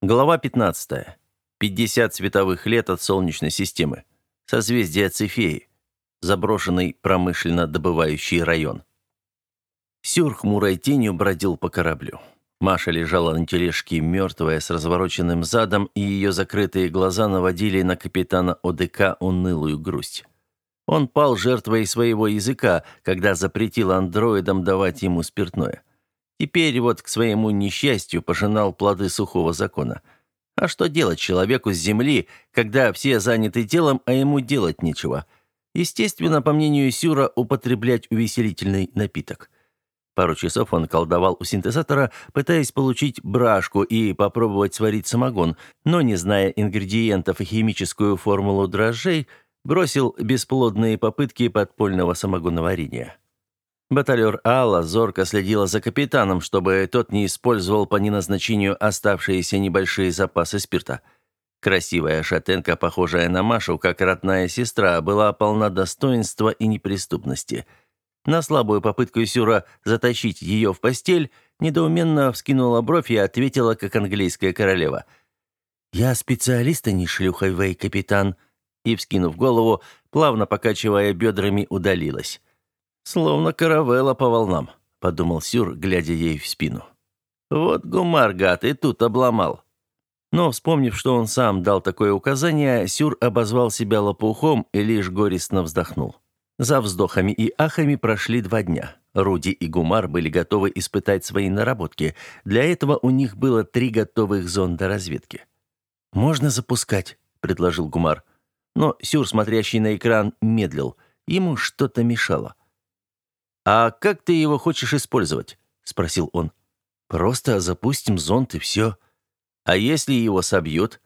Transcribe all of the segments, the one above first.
Глава 15. 50 световых лет от Солнечной системы. Созвездие Цефеи. Заброшенный промышленно добывающий район. Сюр хмурой тенью бродил по кораблю. Маша лежала на тележке мертвая, с развороченным задом, и ее закрытые глаза наводили на капитана ОДК унылую грусть. Он пал жертвой своего языка, когда запретил андроидам давать ему спиртное. Теперь вот к своему несчастью пожинал плоды сухого закона. А что делать человеку с земли, когда все заняты делом, а ему делать нечего? Естественно, по мнению Сюра, употреблять увеселительный напиток – Пару часов он колдовал у синтезатора, пытаясь получить брашку и попробовать сварить самогон, но, не зная ингредиентов и химическую формулу дрожжей, бросил бесплодные попытки подпольного самогоноварения. Баталер Алла зорко следила за капитаном, чтобы тот не использовал по неназначению оставшиеся небольшие запасы спирта. Красивая шатенка, похожая на Машу, как родная сестра, была полна достоинства и неприступности – на слабую попытку Сюра затащить ее в постель, недоуменно вскинула бровь и ответила, как английская королева. «Я специалист, а не шлюха, Вэй, капитан», и, вскинув голову, плавно покачивая бедрами, удалилась. «Словно каравелла по волнам», — подумал Сюр, глядя ей в спину. «Вот гумар, гад, и тут обломал». Но, вспомнив, что он сам дал такое указание, Сюр обозвал себя лопухом и лишь горестно вздохнул. За вздохами и ахами прошли два дня. Руди и Гумар были готовы испытать свои наработки. Для этого у них было три готовых зонда разведки. «Можно запускать», — предложил Гумар. Но Сюр, смотрящий на экран, медлил. Ему что-то мешало. «А как ты его хочешь использовать?» — спросил он. «Просто запустим зонд и все. А если его собьют?»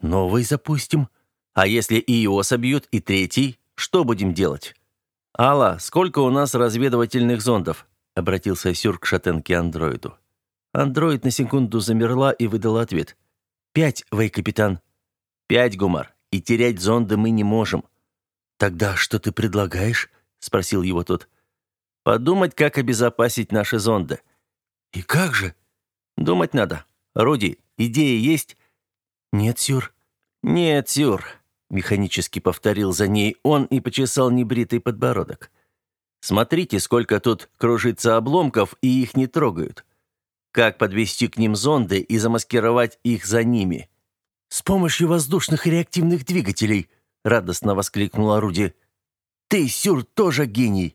«Новый запустим. А если и его собьют, и третий, что будем делать?» «Алла, сколько у нас разведывательных зондов?» — обратился Сюр к шатенке-андроиду. Андроид на секунду замерла и выдала ответ. «Пять, вей, капитан». «Пять, Гумар, и терять зонды мы не можем». «Тогда что ты предлагаешь?» — спросил его тот. «Подумать, как обезопасить наши зонды». «И как же?» «Думать надо. Руди, идеи есть?» «Нет, Сюр». «Нет, Сюр. Механически повторил за ней он и почесал небритый подбородок. «Смотрите, сколько тут кружится обломков, и их не трогают. Как подвести к ним зонды и замаскировать их за ними?» «С помощью воздушных реактивных двигателей!» — радостно воскликнула Руди. «Ты, Сюр, тоже гений!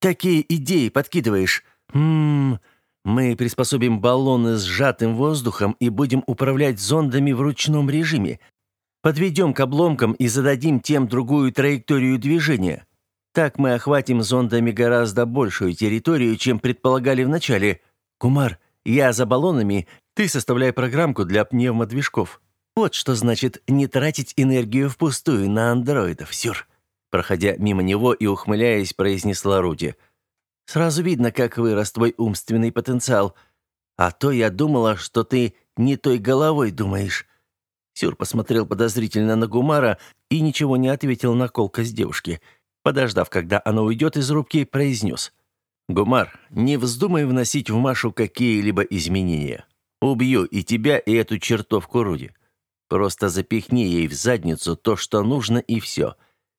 Такие идеи подкидываешь! Ммм, мы приспособим баллоны с сжатым воздухом и будем управлять зондами в ручном режиме, Подведем к обломкам и зададим тем другую траекторию движения. Так мы охватим зондами гораздо большую территорию, чем предполагали вначале. Кумар, я за баллонами, ты составляй программку для пневмодвижков. Вот что значит не тратить энергию впустую на андроидов, сюр. Проходя мимо него и ухмыляясь, произнесла Руди. Сразу видно, как вырос твой умственный потенциал. А то я думала, что ты не той головой думаешь. Сюр посмотрел подозрительно на Гумара и ничего не ответил на колкость девушки. Подождав, когда она уйдет из рубки, произнес. «Гумар, не вздумай вносить в Машу какие-либо изменения. Убью и тебя, и эту чертовку Руди. Просто запихни ей в задницу то, что нужно, и все.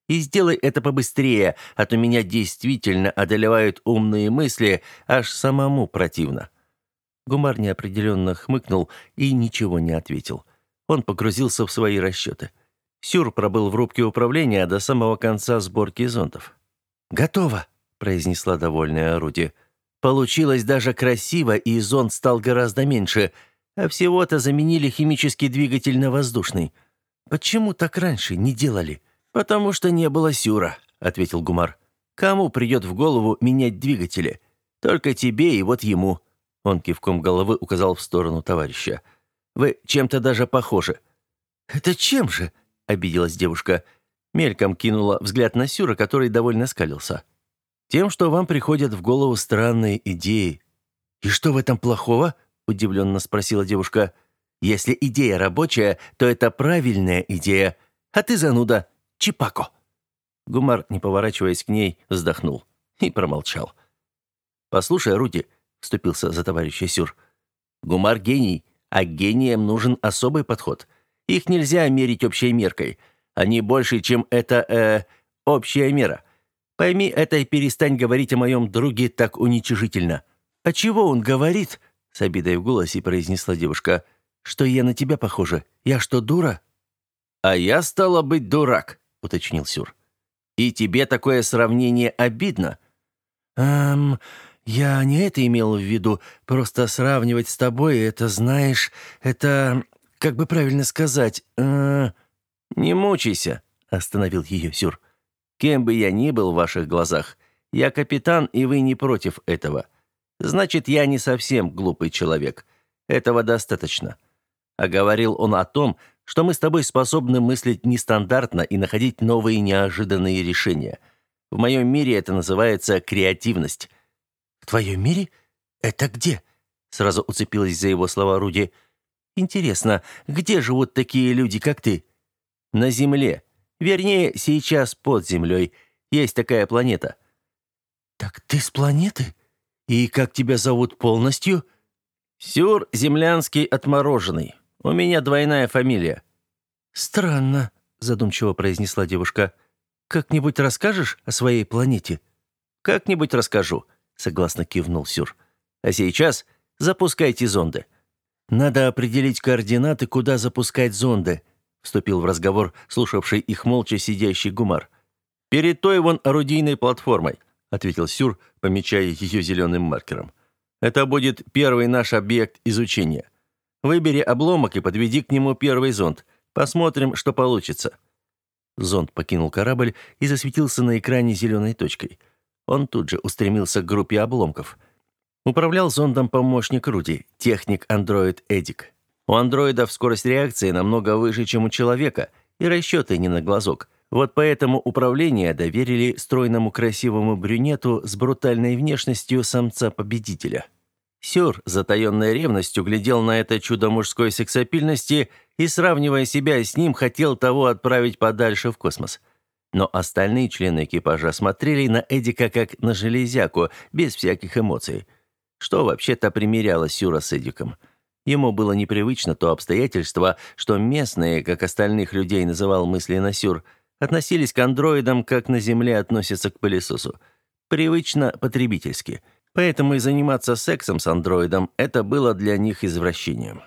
И сделай это побыстрее, а то меня действительно одолевают умные мысли, аж самому противно». Гумар неопределенно хмыкнул и ничего не ответил. Он погрузился в свои расчеты. Сюр пробыл в рубке управления до самого конца сборки зонтов. «Готово», — произнесла довольная орудие. «Получилось даже красиво, и зонд стал гораздо меньше, а всего-то заменили химический двигатель на воздушный. Почему так раньше не делали?» «Потому что не было Сюра», — ответил Гумар. «Кому придет в голову менять двигатели? Только тебе и вот ему». Он кивком головы указал в сторону товарища. Вы чем-то даже похожи». «Это чем же?» — обиделась девушка. Мельком кинула взгляд на Сюра, который довольно скалился. «Тем, что вам приходят в голову странные идеи». «И что в этом плохого?» — удивленно спросила девушка. «Если идея рабочая, то это правильная идея. А ты зануда. Чипако». Гумар, не поворачиваясь к ней, вздохнул и промолчал. «Послушай, Руди», — вступился за товарища Сюр, — «Гумар гений, А гениям нужен особый подход. Их нельзя мерить общей меркой. Они больше, чем это, э, общая мера. Пойми это и перестань говорить о моем друге так уничижительно». «А чего он говорит?» — с обидой в голосе произнесла девушка. «Что я на тебя похожа? Я что, дура?» «А я, стала быть, дурак», — уточнил Сюр. «И тебе такое сравнение обидно?» «Эм, я не это имел в виду. Просто сравнивать с тобой, это, знаешь, это... Как бы правильно сказать? Э, «Не мучайся», — остановил ее Сюр. «Кем бы я ни был в ваших глазах, я капитан, и вы не против этого. Значит, я не совсем глупый человек. Этого достаточно». А говорил он о том, что мы с тобой способны мыслить нестандартно и находить новые неожиданные решения. В моем мире это называется креативность. «В твоем мире? Это где?» Сразу уцепилась за его слова Руди. «Интересно, где живут такие люди, как ты?» «На Земле. Вернее, сейчас под Землей. Есть такая планета». «Так ты с планеты? И как тебя зовут полностью?» «Сюр Землянский Отмороженный. У меня двойная фамилия». «Странно», — задумчиво произнесла девушка. «Как-нибудь расскажешь о своей планете?» «Как-нибудь расскажу», — согласно кивнул Сюр. «А сейчас запускайте зонды». «Надо определить координаты, куда запускать зонды», — вступил в разговор слушавший их молча сидящий Гумар. «Перед той вон орудийной платформой», — ответил Сюр, помечая ее зеленым маркером. «Это будет первый наш объект изучения. Выбери обломок и подведи к нему первый зонд. Посмотрим, что получится». Зонд покинул корабль и засветился на экране зеленой точкой. Он тут же устремился к группе обломков. Управлял зондом помощник Руди, техник-андроид Эдик. У андроидов скорость реакции намного выше, чем у человека, и расчеты не на глазок. Вот поэтому управление доверили стройному красивому брюнету с брутальной внешностью самца-победителя. Сюр, затаенной ревностью, глядел на это чудо мужской сексапильности и, сравнивая себя с ним, хотел того отправить подальше в космос. Но остальные члены экипажа смотрели на Эдика как на железяку, без всяких эмоций. Что вообще-то примеряло Сюра с Эдиком. Ему было непривычно то обстоятельство, что местные, как остальных людей называл мысленно Сюр, относились к андроидам, как на Земле относятся к пылесосу. Привычно потребительски – Поэтому и заниматься сексом с андроидом – это было для них извращением.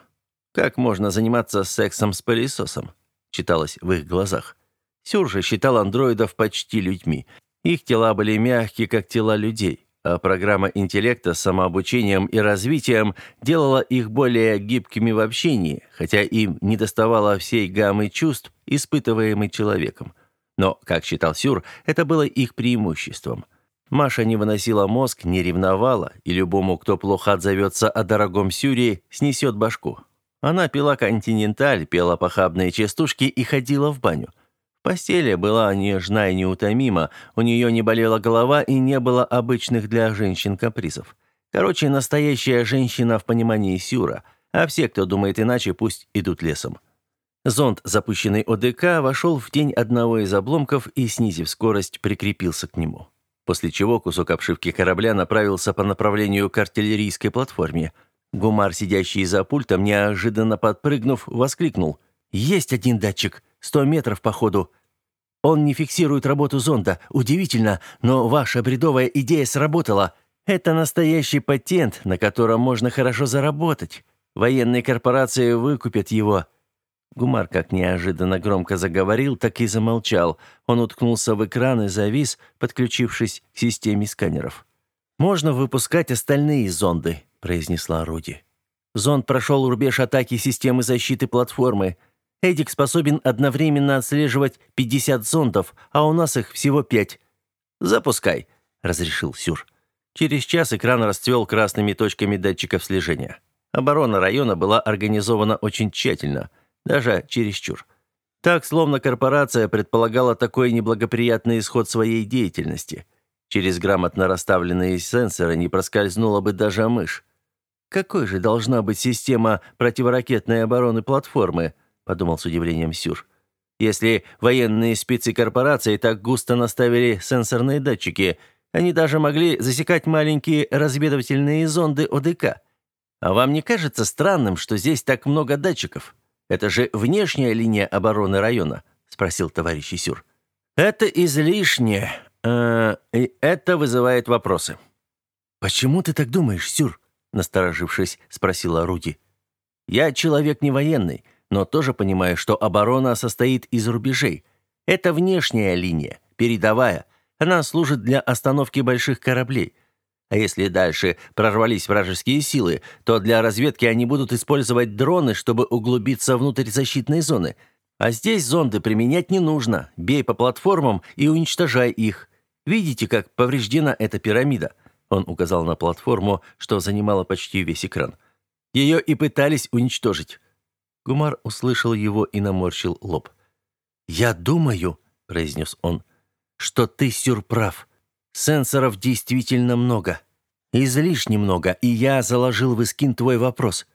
«Как можно заниматься сексом с пылесосом?» – читалось в их глазах. Сюр же считал андроидов почти людьми. Их тела были мягкие, как тела людей, а программа интеллекта с самообучением и развитием делала их более гибкими в общении, хотя им не доставало всей гаммы чувств, испытываемой человеком. Но, как считал Сюр, это было их преимуществом. Маша не выносила мозг, не ревновала, и любому, кто плохо отзовется о дорогом Сюре, снесет башку. Она пила континенталь, пела похабные частушки и ходила в баню. В постели была нежна и неутомима, у нее не болела голова и не было обычных для женщин капризов. Короче, настоящая женщина в понимании Сюра, а все, кто думает иначе, пусть идут лесом. Зонд, запущенный ОДК, вошел в тень одного из обломков и, снизив скорость, прикрепился к нему после чего кусок обшивки корабля направился по направлению к артиллерийской платформе. Гумар, сидящий за пультом, неожиданно подпрыгнув, воскликнул. «Есть один датчик. Сто метров по ходу. Он не фиксирует работу зонда. Удивительно, но ваша бредовая идея сработала. Это настоящий патент, на котором можно хорошо заработать. Военные корпорации выкупят его. Гумар как неожиданно громко заговорил, так и замолчал. Он уткнулся в экран и завис, подключившись к системе сканеров. «Можно выпускать остальные зонды», — произнесла Руди. «Зонд прошел рубеж атаки системы защиты платформы. Эдик способен одновременно отслеживать 50 зондов, а у нас их всего пять». «Запускай», — разрешил Сюр. Через час экран расцвел красными точками датчиков слежения. Оборона района была организована очень тщательно — даже чересчур. Так, словно корпорация предполагала такой неблагоприятный исход своей деятельности. Через грамотно расставленные сенсоры не проскользнула бы даже мышь. «Какой же должна быть система противоракетной обороны платформы?» – подумал с удивлением Сюр. «Если военные спецы корпорации так густо наставили сенсорные датчики, они даже могли засекать маленькие разведывательные зонды ОДК. «А вам не кажется странным, что здесь так много датчиков? Это же внешняя линия обороны района», — спросил товарищ Исюр. «Это излишне. Э, и это вызывает вопросы». «Почему ты так думаешь, Сюр?» — насторожившись, спросила Руди. «Я человек не военный, но тоже понимаю, что оборона состоит из рубежей. Это внешняя линия, передовая. Она служит для остановки больших кораблей. А если дальше прорвались вражеские силы, то для разведки они будут использовать дроны, чтобы углубиться внутрь защитной зоны. А здесь зонды применять не нужно. Бей по платформам и уничтожай их. Видите, как повреждена эта пирамида?» Он указал на платформу, что занимала почти весь экран. «Ее и пытались уничтожить». Гумар услышал его и наморщил лоб. «Я думаю», — произнес он, — «что ты сюрправ. Сенсоров действительно много. Излишне много, и я заложил в Искин твой вопрос.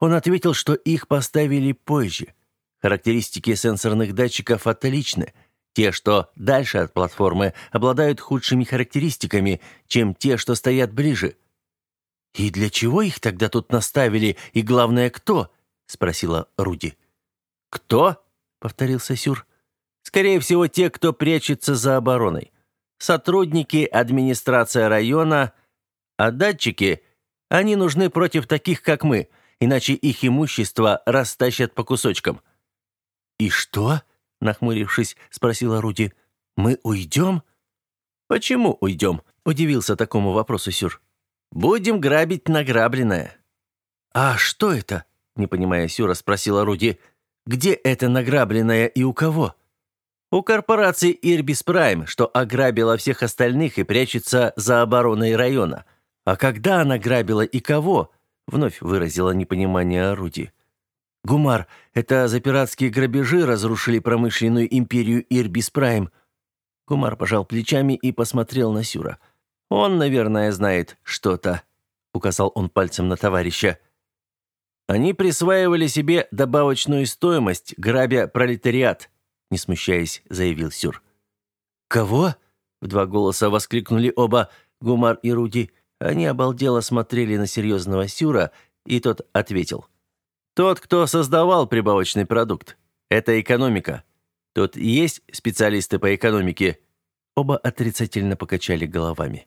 Он ответил, что их поставили позже. Характеристики сенсорных датчиков отличны. Те, что дальше от платформы, обладают худшими характеристиками, чем те, что стоят ближе. «И для чего их тогда тут наставили, и главное, кто?» — спросила Руди. «Кто?» — повторился Сюр. «Скорее всего, те, кто прячется за обороной сотрудники, администрация района, а датчики, они нужны против таких, как мы, иначе их имущество растащат по кусочкам». «И что?» — нахмурившись, спросила Руди. «Мы уйдем?» «Почему уйдем?» — удивился такому вопросу Сюр. «Будем грабить награбленное». «А что это?» — не понимая Сюра, спросила Руди. «Где это награбленное и у кого?» У корпорации Ирбис Прайм, что ограбила всех остальных и прячется за обороной района. А когда она грабила и кого? Вновь выразила непонимание орудий. Гумар, это за пиратские грабежи разрушили промышленную империю Ирбис Прайм. Гумар пожал плечами и посмотрел на Сюра. Он, наверное, знает что-то, указал он пальцем на товарища. Они присваивали себе добавочную стоимость, грабя пролетариат не смущаясь, заявил Сюр. «Кого?» — в два голоса воскликнули оба, Гумар и Руди. Они обалдело смотрели на серьезного Сюра, и тот ответил. «Тот, кто создавал прибавочный продукт. Это экономика. Тут есть специалисты по экономике?» Оба отрицательно покачали головами.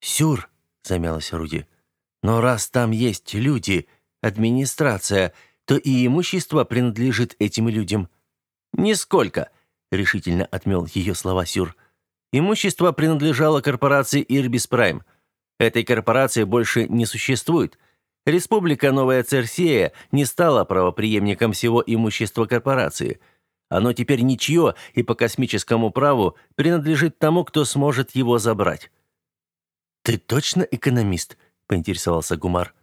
«Сюр», — замялась Руди, — «но раз там есть люди, администрация, то и имущество принадлежит этим людям. «Нисколько», — решительно отмел ее слова Сюр. «Имущество принадлежало корпорации Ирбис Прайм. Этой корпорации больше не существует. Республика Новая Церсея не стала правопреемником всего имущества корпорации. Оно теперь ничье и по космическому праву принадлежит тому, кто сможет его забрать». «Ты точно экономист?» — поинтересовался Гумар.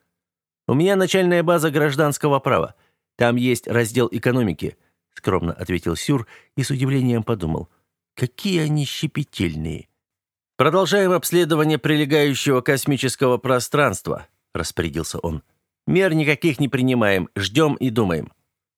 «У меня начальная база гражданского права. Там есть раздел экономики скромно ответил Сюр и с удивлением подумал: какие они щепетильные. Продолжаем обследование прилегающего космического пространства, распорядился он. Мер никаких не принимаем, ждем и думаем.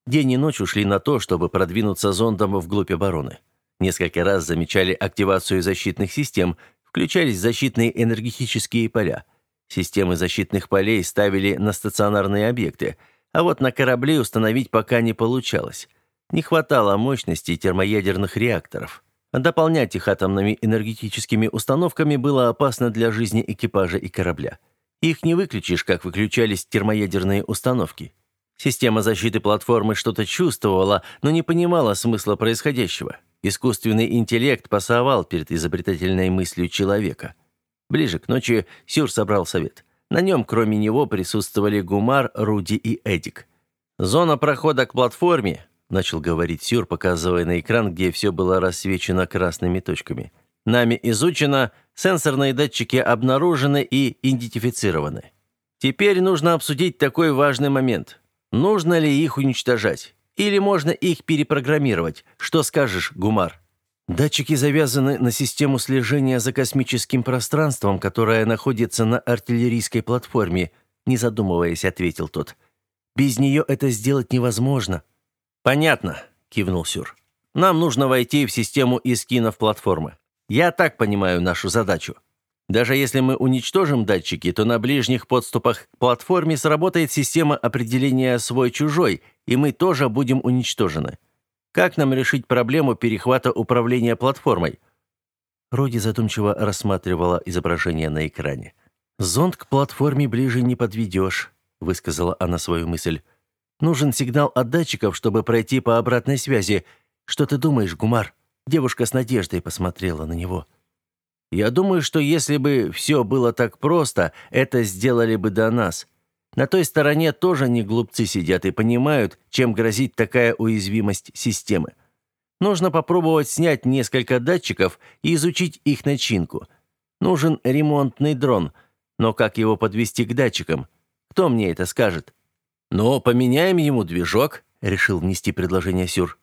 День и ночь ушли на то, чтобы продвинуться зондом вглубь обороны. Несколько раз замечали активацию защитных систем, включались защитные энергетические поля. Системы защитных полей ставили на стационарные объекты, а вот на корабли установить пока не получалось. Не хватало мощности термоядерных реакторов. Дополнять их атомными энергетическими установками было опасно для жизни экипажа и корабля. Их не выключишь, как выключались термоядерные установки. Система защиты платформы что-то чувствовала, но не понимала смысла происходящего. Искусственный интеллект пасовал перед изобретательной мыслью человека. Ближе к ночи Сюр собрал совет. На нем, кроме него, присутствовали Гумар, Руди и Эдик. Зона прохода к платформе, начал говорить Сюр, показывая на экран, где все было рассвечено красными точками. Нами изучено, сенсорные датчики обнаружены и идентифицированы. Теперь нужно обсудить такой важный момент. Нужно ли их уничтожать? Или можно их перепрограммировать? Что скажешь, Гумар? Датчики завязаны на систему слежения за космическим пространством, которая находится на артиллерийской платформе, не задумываясь, ответил тот. Без нее это сделать невозможно. «Понятно», — кивнул Сюр. «Нам нужно войти в систему искинов платформы. Я так понимаю нашу задачу». Даже если мы уничтожим датчики, то на ближних подступах к платформе сработает система определения свой-чужой, и мы тоже будем уничтожены. Как нам решить проблему перехвата управления платформой? Руди задумчиво рассматривала изображение на экране. «Зонд к платформе ближе не подведешь», — высказала она свою мысль. «Нужен сигнал от датчиков, чтобы пройти по обратной связи. Что ты думаешь, Гумар?» Девушка с надеждой посмотрела на него. «Я думаю, что если бы все было так просто, это сделали бы до нас. На той стороне тоже не глупцы сидят и понимают, чем грозит такая уязвимость системы. Нужно попробовать снять несколько датчиков и изучить их начинку. Нужен ремонтный дрон, но как его подвести к датчикам? Кто мне это скажет? Но поменяем ему движок, решил внести предложение Сюр.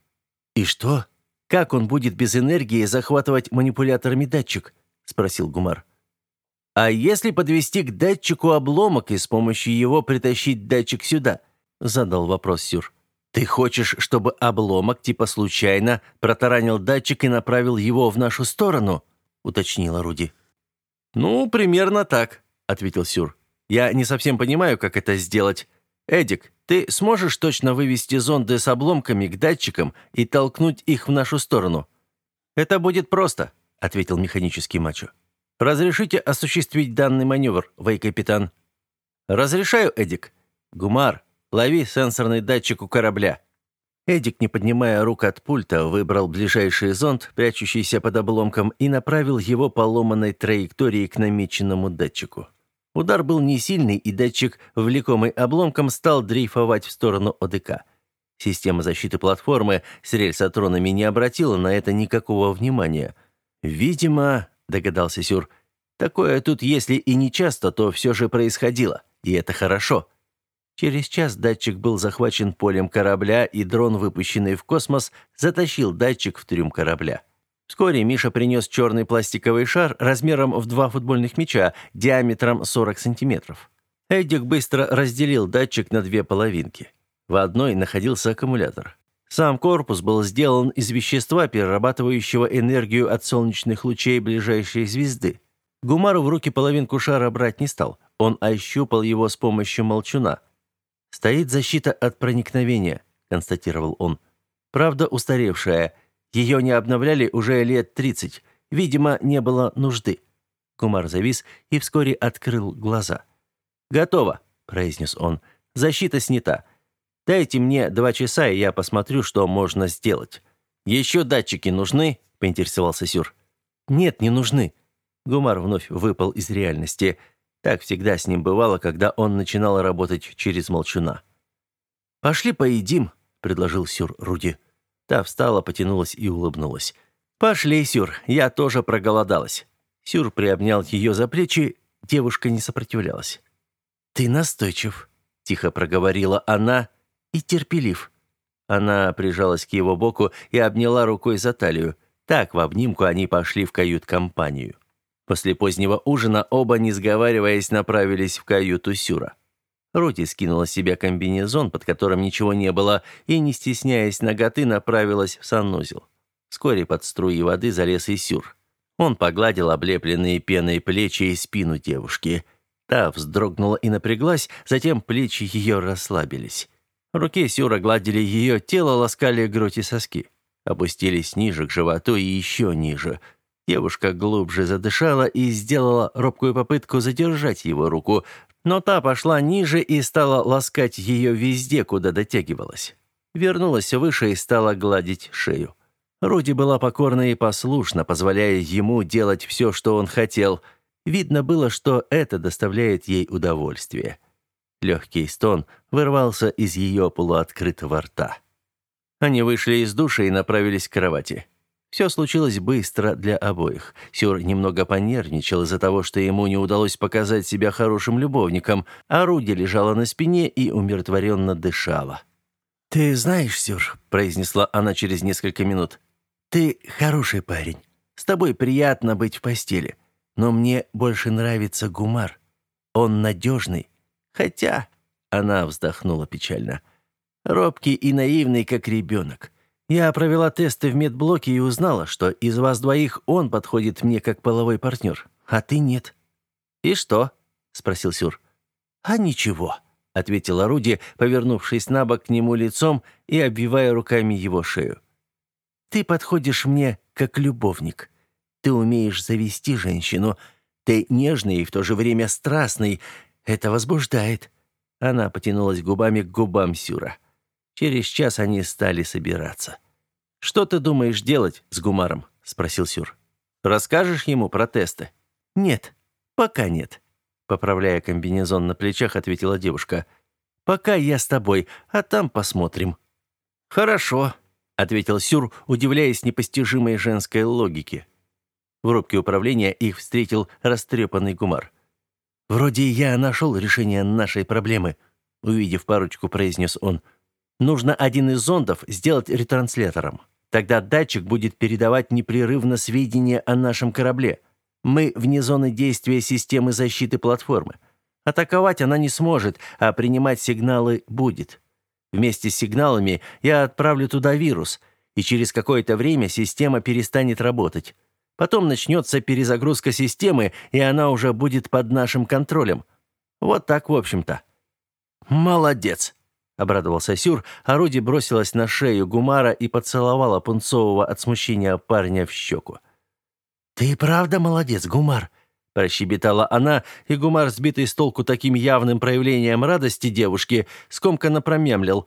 И что? Как он будет без энергии захватывать манипуляторами датчик? спросил Гумар. А если подвести к датчику обломок и с помощью его притащить датчик сюда? задал вопрос Сюр. «Ты хочешь, чтобы обломок типа случайно протаранил датчик и направил его в нашу сторону?» — уточнила Руди. «Ну, примерно так», — ответил Сюр. «Я не совсем понимаю, как это сделать. Эдик, ты сможешь точно вывести зонды с обломками к датчикам и толкнуть их в нашу сторону?» «Это будет просто», — ответил механический мачо. «Разрешите осуществить данный маневр, вей-капитан?» «Разрешаю, Эдик. Гумар, Лови сенсорный датчик у корабля». Эдик, не поднимая рук от пульта, выбрал ближайший зонд, прячущийся под обломком, и направил его по ломаной траектории к намеченному датчику. Удар был не сильный, и датчик, влекомый обломком, стал дрейфовать в сторону ОДК. Система защиты платформы с рельсотронами не обратила на это никакого внимания. «Видимо», — догадался Сюр, — «такое тут, если и не часто, то все же происходило, и это хорошо». Через час датчик был захвачен полем корабля, и дрон, выпущенный в космос, затащил датчик в трюм корабля. Вскоре Миша принес черный пластиковый шар размером в два футбольных мяча, диаметром 40 сантиметров. Эдик быстро разделил датчик на две половинки. В одной находился аккумулятор. Сам корпус был сделан из вещества, перерабатывающего энергию от солнечных лучей ближайшей звезды. Гумару в руки половинку шара брать не стал. Он ощупал его с помощью молчуна – «Стоит защита от проникновения», — констатировал он. «Правда, устаревшая. Ее не обновляли уже лет тридцать. Видимо, не было нужды». Кумар завис и вскоре открыл глаза. «Готово», — произнес он. «Защита снята. Дайте мне два часа, и я посмотрю, что можно сделать». «Еще датчики нужны?» — поинтересовался Сюр. «Нет, не нужны». Гумар вновь выпал из реальности. Так всегда с ним бывало, когда он начинал работать через молчуна. «Пошли поедим», — предложил Сюр Руди. Та встала, потянулась и улыбнулась. «Пошли, Сюр, я тоже проголодалась». Сюр приобнял ее за плечи, девушка не сопротивлялась. «Ты настойчив», — тихо проговорила она, — «и терпелив». Она прижалась к его боку и обняла рукой за талию. Так, в обнимку они пошли в кают-компанию. После позднего ужина оба, не сговариваясь, направились в каюту Сюра. Рути скинула с себя комбинезон, под которым ничего не было, и, не стесняясь ноготы, направилась в санузел. Вскоре под струи воды залез и. Он погладил облепленные пеной плечи и спину девушки. Та вздрогнула и напряглась, затем плечи ее расслабились. Руки Сюра гладили ее тело, ласкали грудь и соски. Опустились ниже к животу и еще ниже – Девушка глубже задышала и сделала робкую попытку задержать его руку, но та пошла ниже и стала ласкать ее везде, куда дотягивалась. Вернулась выше и стала гладить шею. Руди была покорна и послушна, позволяя ему делать все, что он хотел. Видно было, что это доставляет ей удовольствие. Легкий стон вырвался из ее полуоткрытого рта. Они вышли из душа и направились к кровати. Все случилось быстро для обоих. Сюр немного понервничал из-за того, что ему не удалось показать себя хорошим любовником, а Руди лежала на спине и умиротворенно дышала. «Ты знаешь, Сюр», — произнесла она через несколько минут, — «ты хороший парень. С тобой приятно быть в постели. Но мне больше нравится Гумар. Он надежный. Хотя...» — она вздохнула печально. «Робкий и наивный, как ребенок. Я провела тесты в медблоке и узнала, что из вас двоих он подходит мне как половой партнер. а ты нет». «И что?» — спросил Сюр. «А ничего», — ответила Руди, повернувшись на бок к нему лицом и обвивая руками его шею. «Ты подходишь мне как любовник. Ты умеешь завести женщину. Ты нежный и в то же время страстный. Это возбуждает». Она потянулась губами к губам Сюра. Через час они стали собираться. «Что ты думаешь делать с Гумаром?» — спросил Сюр. «Расскажешь ему про тесты?» «Нет, пока нет», — поправляя комбинезон на плечах, ответила девушка. «Пока я с тобой, а там посмотрим». «Хорошо», — ответил Сюр, удивляясь непостижимой женской логике. В рубке управления их встретил растрепанный Гумар. «Вроде я нашел решение нашей проблемы», — увидев парочку, произнес он. «Нужно один из зондов сделать ретранслятором. Тогда датчик будет передавать непрерывно сведения о нашем корабле. Мы вне зоны действия системы защиты платформы. Атаковать она не сможет, а принимать сигналы будет. Вместе с сигналами я отправлю туда вирус, и через какое-то время система перестанет работать. Потом начнется перезагрузка системы, и она уже будет под нашим контролем. Вот так, в общем-то. Молодец, обрадовался Сюр, а Руди бросилась на шею Гумара и поцеловала пунцового от смущения парня в щеку. «Ты правда молодец, Гумар?» прощебетала она, и Гумар, сбитый с толку таким явным проявлением радости девушки, скомканно промямлил.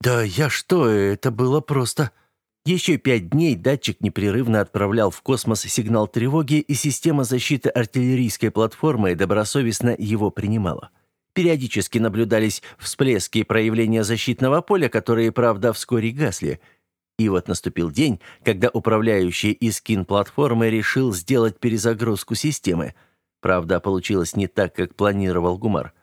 «Да я что, это было просто...» Еще пять дней датчик непрерывно отправлял в космос сигнал тревоги, и система защиты артиллерийской платформы добросовестно его принимала. Периодически наблюдались всплески проявления защитного поля, которые, правда, вскоре гасли. И вот наступил день, когда управляющий Искин платформы решил сделать перезагрузку системы. Правда, получилось не так, как планировал Гумар.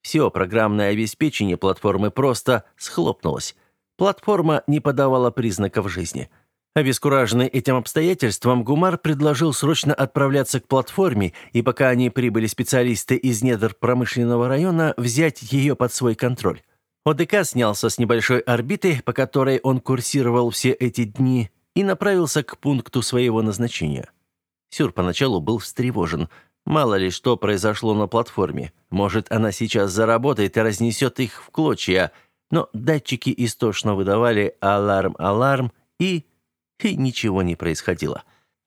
Все программное обеспечение платформы просто схлопнулось. Платформа не подавала признаков жизни – Обескураженный этим обстоятельством, Гумар предложил срочно отправляться к платформе, и пока они прибыли специалисты из недр промышленного района, взять ее под свой контроль. ОДК снялся с небольшой орбиты, по которой он курсировал все эти дни, и направился к пункту своего назначения. Сюр поначалу был встревожен. Мало ли что произошло на платформе. Может, она сейчас заработает и разнесет их в клочья. Но датчики истошно выдавали «аларм-аларм» и и ничего не происходило.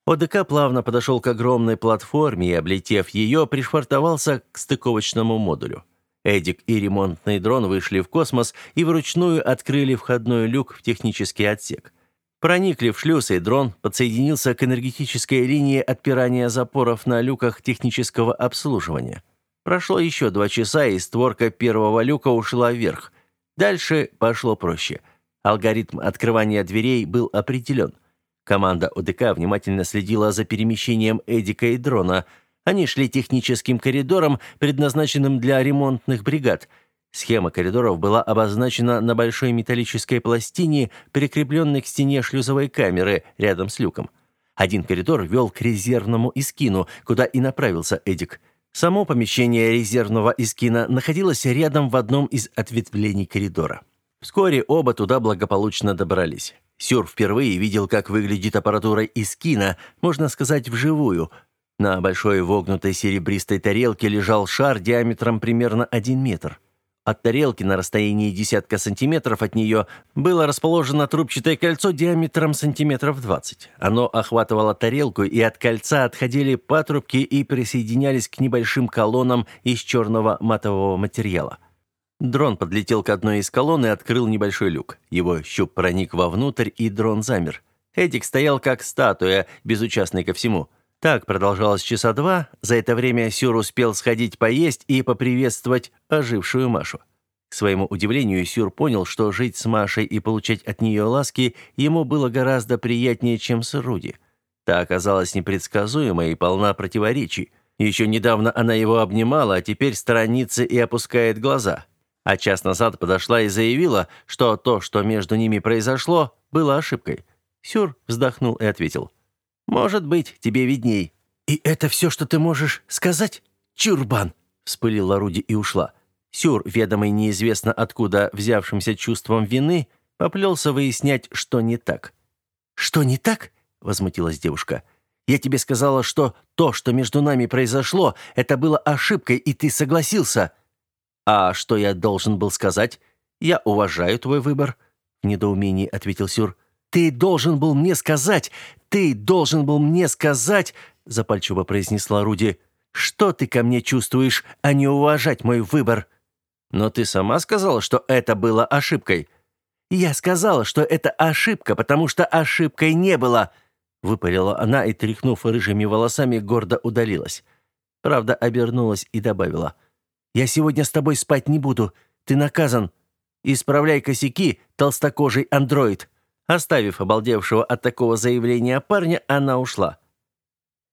ОДК плавно подошел к огромной платформе и, облетев ее, пришвартовался к стыковочному модулю. Эдик и ремонтный дрон вышли в космос и вручную открыли входной люк в технический отсек. Проникли в шлюз, и дрон подсоединился к энергетической линии отпирания запоров на люках технического обслуживания. Прошло еще два часа, и створка первого люка ушла вверх. Дальше пошло проще. Алгоритм открывания дверей был определен – Команда ОДК внимательно следила за перемещением Эдика и дрона. Они шли техническим коридором, предназначенным для ремонтных бригад. Схема коридоров была обозначена на большой металлической пластине, прикрепленной к стене шлюзовой камеры рядом с люком. Один коридор вел к резервному искину, куда и направился Эдик. Само помещение резервного искина находилось рядом в одном из ответвлений коридора. Вскоре оба туда благополучно добрались. Сюр впервые видел, как выглядит аппаратура из кино, можно сказать, вживую. На большой вогнутой серебристой тарелке лежал шар диаметром примерно 1 метр. От тарелки на расстоянии десятка сантиметров от нее было расположено трубчатое кольцо диаметром сантиметров 20. Оно охватывало тарелку, и от кольца отходили патрубки и присоединялись к небольшим колоннам из черного матового материала. Дрон подлетел к одной из колонн и открыл небольшой люк. Его щуп проник вовнутрь, и дрон замер. Эдик стоял как статуя, безучастный ко всему. Так продолжалось часа два. За это время Сюр успел сходить поесть и поприветствовать ожившую Машу. К своему удивлению, Сюр понял, что жить с Машей и получать от нее ласки ему было гораздо приятнее, чем с Руди. Та оказалась непредсказуемой и полна противоречий. Еще недавно она его обнимала, а теперь сторонится и опускает глаза а час назад подошла и заявила, что то, что между ними произошло, было ошибкой. Сюр вздохнул и ответил. «Может быть, тебе видней». «И это все, что ты можешь сказать? Чурбан!» — вспылила Руди и ушла. Сюр, ведомый неизвестно откуда взявшимся чувством вины, поплелся выяснять, что не так. «Что не так?» — возмутилась девушка. Я тебе сказала, что то, что между нами произошло, это было ошибкой, и ты согласился». «А что я должен был сказать? Я уважаю твой выбор», — в недоумении ответил Сюр. «Ты должен был мне сказать! Ты должен был мне сказать!» — запальчиво произнесла Руди. «Что ты ко мне чувствуешь, а не уважать мой выбор?» «Но ты сама сказала, что это было ошибкой». «Я сказала, что это ошибка, потому что ошибкой не было!» Выпалила она и, тряхнув рыжими волосами, гордо удалилась. Правда, обернулась и добавила. «Я сегодня с тобой спать не буду. Ты наказан. Исправляй косяки, толстокожий андроид». Оставив обалдевшего от такого заявления парня, она ушла.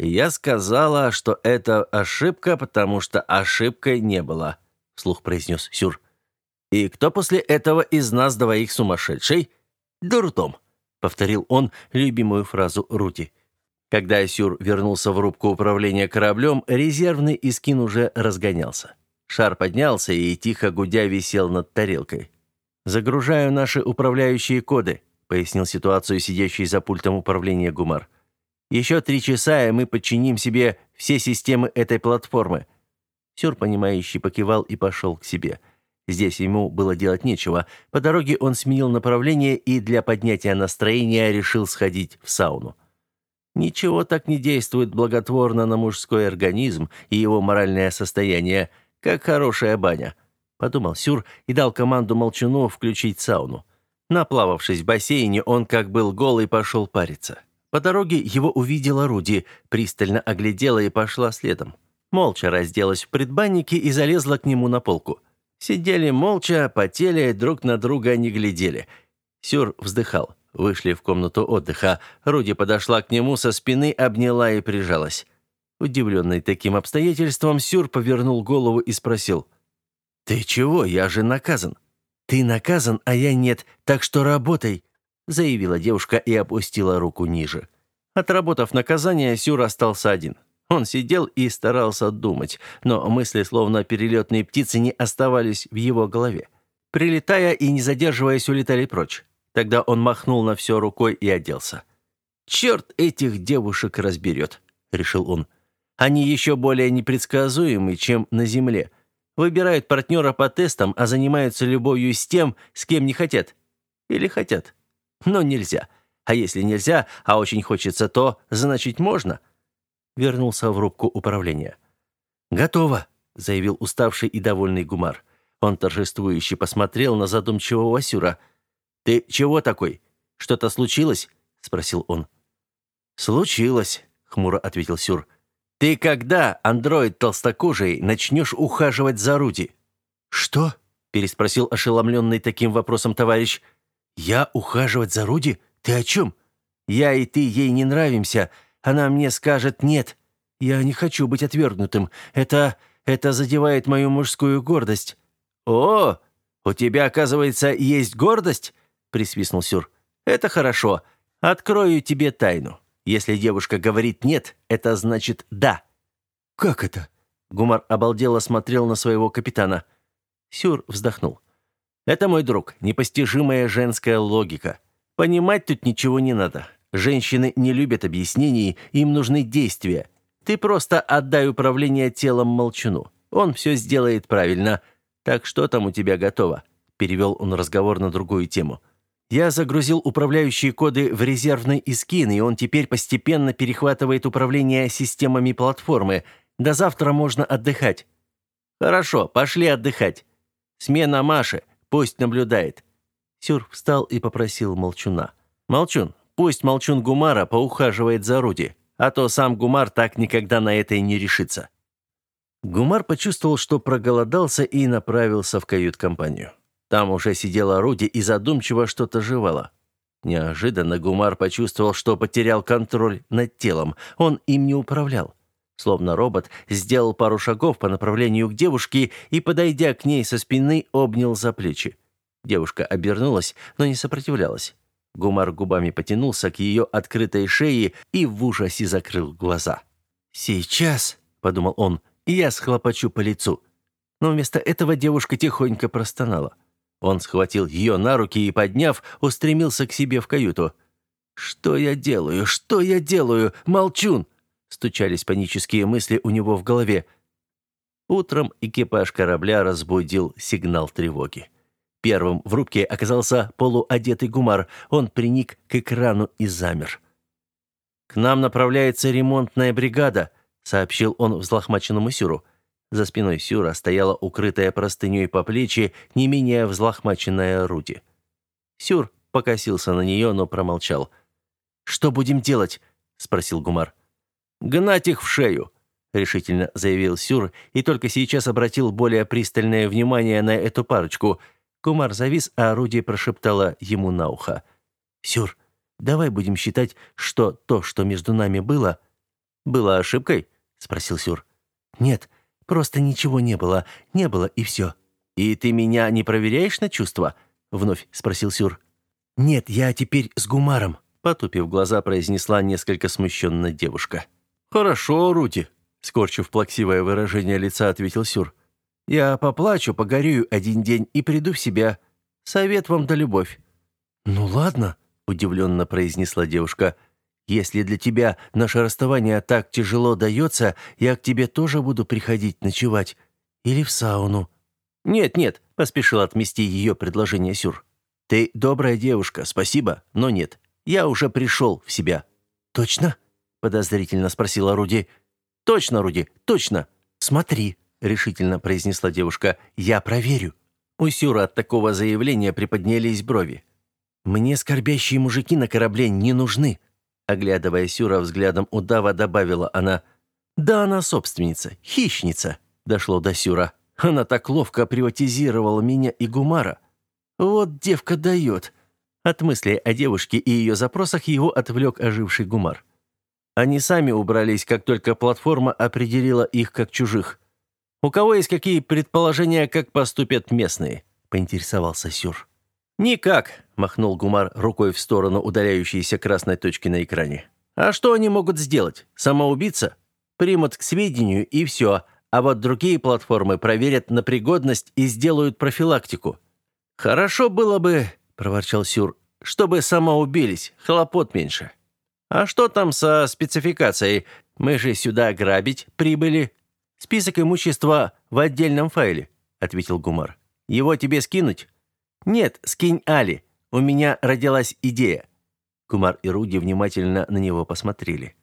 «Я сказала, что это ошибка, потому что ошибкой не было», — вслух произнес Сюр. «И кто после этого из нас двоих сумасшедший?» «Дурдом», — повторил он любимую фразу Рути. Когда Сюр вернулся в рубку управления кораблем, резервный искин уже разгонялся. Шар поднялся и, тихо гудя, висел над тарелкой. «Загружаю наши управляющие коды», — пояснил ситуацию сидящий за пультом управления Гумар. «Еще три часа, и мы подчиним себе все системы этой платформы». Сюр, понимающий, покивал и пошел к себе. Здесь ему было делать нечего. По дороге он сменил направление и для поднятия настроения решил сходить в сауну. Ничего так не действует благотворно на мужской организм и его моральное состояние, как хорошая баня, подумал Сюр и дал команду Молчуну включить сауну. Наплававшись в бассейне, он, как был голый, пошел париться. По дороге его увидела Руди, пристально оглядела и пошла следом. Молча разделась в предбаннике и залезла к нему на полку. Сидели молча, потели, друг на друга не глядели. Сюр вздыхал. Вышли в комнату отдыха. Руди подошла к нему со спины, обняла и прижалась. Удивленный таким обстоятельством, Сюр повернул голову и спросил. «Ты чего? Я же наказан». «Ты наказан, а я нет, так что работай», — заявила девушка и опустила руку ниже. Отработав наказание, Сюр остался один. Он сидел и старался думать, но мысли, словно перелетные птицы, не оставались в его голове. Прилетая и не задерживаясь, улетали прочь. Тогда он махнул на все рукой и оделся. «Черт этих девушек разберет», — решил он. «Они еще более непредсказуемы, чем на Земле. Выбирают партнера по тестам, а занимаются любовью с тем, с кем не хотят. Или хотят. Но нельзя. А если нельзя, а очень хочется, то, значит, можно. Вернулся в рубку управления. «Готово», — заявил уставший и довольный Гумар. Он торжествующе посмотрел на задумчивого Сюра. «Ты чего такой? Что-то случилось?» — спросил он. «Случилось», — хмуро ответил Сюр. Ты когда, андроид толстокожий, начнешь ухаживать за Руди?» «Что?» – переспросил ошеломленный таким вопросом товарищ. «Я ухаживать за Руди? Ты о чем? Я и ты ей не нравимся. Она мне скажет «нет». Я не хочу быть отвергнутым. Это... это задевает мою мужскую гордость». «О, у тебя, оказывается, есть гордость?» – присвистнул Сюр. «Это хорошо. Открою тебе тайну. Если девушка говорит «нет», это значит «да». «Как это?» Гумар обалдело смотрел на своего капитана. Сюр вздохнул. «Это мой друг, непостижимая женская логика. Понимать тут ничего не надо. Женщины не любят объяснений, им нужны действия. Ты просто отдай управление телом молчуну. Он все сделает правильно. Так что там у тебя готово?» Перевел он разговор на другую тему. Я загрузил управляющие коды в резервный искин, и он теперь постепенно перехватывает управление системами платформы. До завтра можно отдыхать. Хорошо, пошли отдыхать. Смена Маши, пусть наблюдает. Сюр встал и попросил Молчуна. Молчун, пусть Молчун Гумара поухаживает за Руди, а то сам Гумар так никогда на это и не решится. Гумар почувствовал, что проголодался и направился в кают-компанию. Там уже сидела Руди и задумчиво что-то жевала. Неожиданно Гумар почувствовал, что потерял контроль над телом. Он им не управлял. Словно робот, сделал пару шагов по направлению к девушке и, подойдя к ней со спины, обнял за плечи. Девушка обернулась, но не сопротивлялась. Гумар губами потянулся к ее открытой шее и в ужасе закрыл глаза. «Сейчас», — подумал он, — «я схлопочу по лицу». Но вместо этого девушка тихонько простонала. Он схватил ее на руки и, подняв, устремился к себе в каюту. «Что я делаю? Что я делаю? Молчун!» Стучались панические мысли у него в голове. Утром экипаж корабля разбудил сигнал тревоги. Первым в рубке оказался полуодетый гумар. Он приник к экрану и замер. «К нам направляется ремонтная бригада», — сообщил он взлохмаченному Сюру. За спиной Сюра стояла укрытая простыней по плечи не менее взлохмаченная Руди. Сюр покосился на нее, но промолчал. «Что будем делать?» — спросил Гумар. «Гнать их в шею», — решительно заявил Сюр и только сейчас обратил более пристальное внимание на эту парочку. Гумар завис, а Руди прошептала ему на ухо. «Сюр, давай будем считать, что то, что между нами было...» «Было ошибкой?» — спросил Сюр. «Нет, просто ничего не было. Не было, и все». «И ты меня не проверяешь на чувства?» — вновь спросил Сюр. «Нет, я теперь с Гумаром», — потупив глаза, произнесла несколько смущенно девушка. «Хорошо, Руди», — скорчив плаксивое выражение лица, ответил Сюр. «Я поплачу, погорюю один день и приду в себя. Совет вам да любовь». «Ну ладно», — удивленно произнесла девушка. «Если для тебя наше расставание так тяжело дается, я к тебе тоже буду приходить ночевать. Или в сауну». «Нет, нет», — поспешил отмести ее предложение Сюр. «Ты добрая девушка, спасибо, но нет. Я уже пришел в себя». «Точно?» — подозрительно спросила Руди. «Точно, Руди, точно. Смотри», — решительно произнесла девушка. «Я проверю». У Сюра от такого заявления приподнялись брови. «Мне скорбящие мужики на корабле не нужны», — оглядывая Сюра взглядом удава, добавила она. «Да она собственница, хищница», — дошло до Сюра. «Она так ловко приватизировала меня и Гумара. Вот девка дает. От мысли о девушке и ее запросах его отвлек оживший гумар. Они сами убрались, как только платформа определила их как чужих. «У кого есть какие предположения, как поступят местные?» — поинтересовался Сюр. «Никак», — махнул Гумар рукой в сторону удаляющейся красной точки на экране. «А что они могут сделать? Самоубийца? Примут к сведению и все, а вот другие платформы проверят на пригодность и сделают профилактику. «Хорошо было бы», — проворчал Сюр, — «чтобы самоубились, хлопот меньше». «А что там со спецификацией? Мы же сюда грабить прибыли». «Список имущества в отдельном файле», — ответил Гумар. «Его тебе скинуть?» «Нет, скинь Али. У меня родилась идея». Гумар и Руди внимательно на него посмотрели.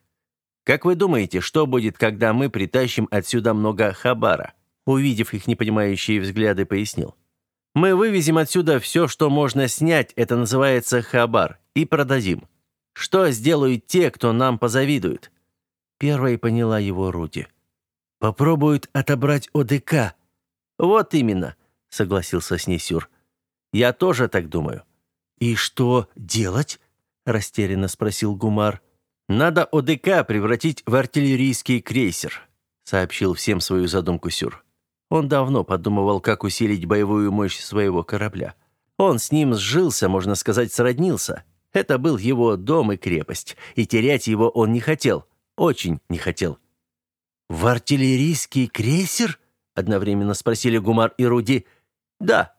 «Как вы думаете, что будет, когда мы притащим отсюда много хабара?» Увидев их непонимающие взгляды, пояснил. Мы вывезем отсюда все, что можно снять, это называется хабар, и продадим. Что сделают те, кто нам позавидует?» Первой поняла его Руди. «Попробуют отобрать ОДК». «Вот именно», — согласился с ней Сюр. «Я тоже так думаю». «И что делать?» — растерянно спросил Гумар. «Надо ОДК превратить в артиллерийский крейсер», — сообщил всем свою задумку Сюр. Он давно подумывал, как усилить боевую мощь своего корабля. Он с ним сжился, можно сказать, сроднился. Это был его дом и крепость, и терять его он не хотел, очень не хотел. «В артиллерийский крейсер?» — одновременно спросили Гумар и Руди. «Да.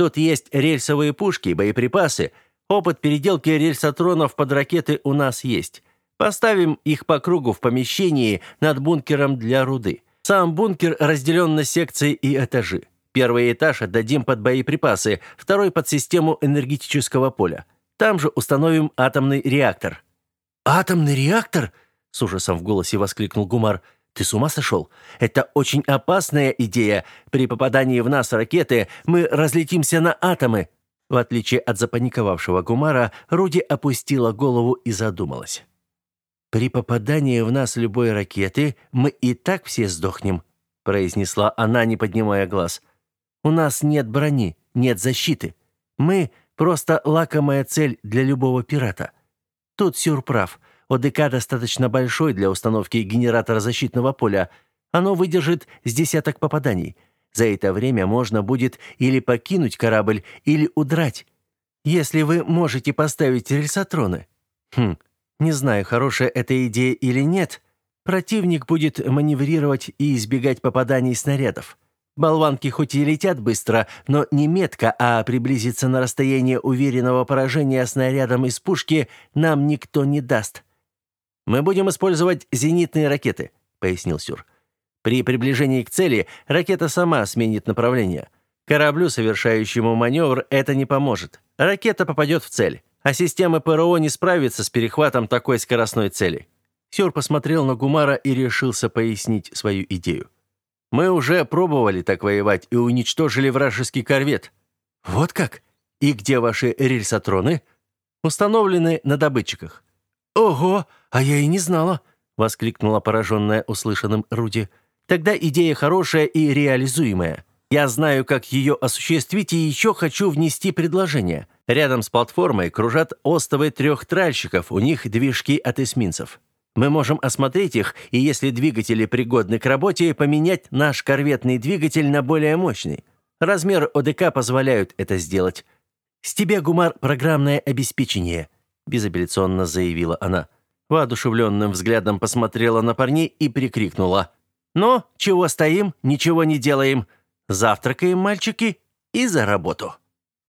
Тут есть рельсовые пушки, боеприпасы. Опыт переделки рельсотронов под ракеты у нас есть. Поставим их по кругу в помещении над бункером для руды. Сам бункер разделен на секции и этажи. Первый этаж отдадим под боеприпасы, второй под систему энергетического поля. Там же установим атомный реактор». «Атомный реактор?» — с ужасом в голосе воскликнул Гумар. «Ты с ума сошел? Это очень опасная идея. При попадании в нас ракеты мы разлетимся на атомы». В отличие от запаниковавшего Гумара, Руди опустила голову и задумалась. «При попадании в нас любой ракеты мы и так все сдохнем», произнесла она, не поднимая глаз. «У нас нет брони, нет защиты. Мы просто лакомая цель для любого пирата. Тут Сюр прав. ОДК достаточно большой для установки генератора защитного поля. Оно выдержит с десяток попаданий. За это время можно будет или покинуть корабль, или удрать. Если вы можете поставить рельсотроны. Хм, не знаю, хорошая эта идея или нет. Противник будет маневрировать и избегать попаданий снарядов. Болванки хоть и летят быстро, но не метко, а приблизиться на расстояние уверенного поражения снарядом из пушки нам никто не даст. Мы будем использовать зенитные ракеты, пояснил Сюр. При приближении к цели ракета сама сменит направление. Кораблю, совершающему маневр, это не поможет. Ракета попадет в цель, а система ПРО не справится с перехватом такой скоростной цели. Сюр посмотрел на Гумара и решился пояснить свою идею. Мы уже пробовали так воевать и уничтожили вражеский корвет. Вот как? И где ваши рельсотроны? Установлены на добытчиках. Ого, а я и не знала, воскликнула пораженная услышанным Руди. Тогда идея хорошая и реализуемая. Я знаю, как ее осуществить, и еще хочу внести предложение. Рядом с платформой кружат остовы трех тральщиков, у них движки от эсминцев. Мы можем осмотреть их, и если двигатели пригодны к работе, поменять наш корветный двигатель на более мощный. Размер ОДК позволяют это сделать. С тебя, Гумар, программное обеспечение, безапелляционно заявила она. Воодушевленным взглядом посмотрела на парней и прикрикнула: "Ну, чего стоим, ничего не делаем? Завтракаем, мальчики, и за работу".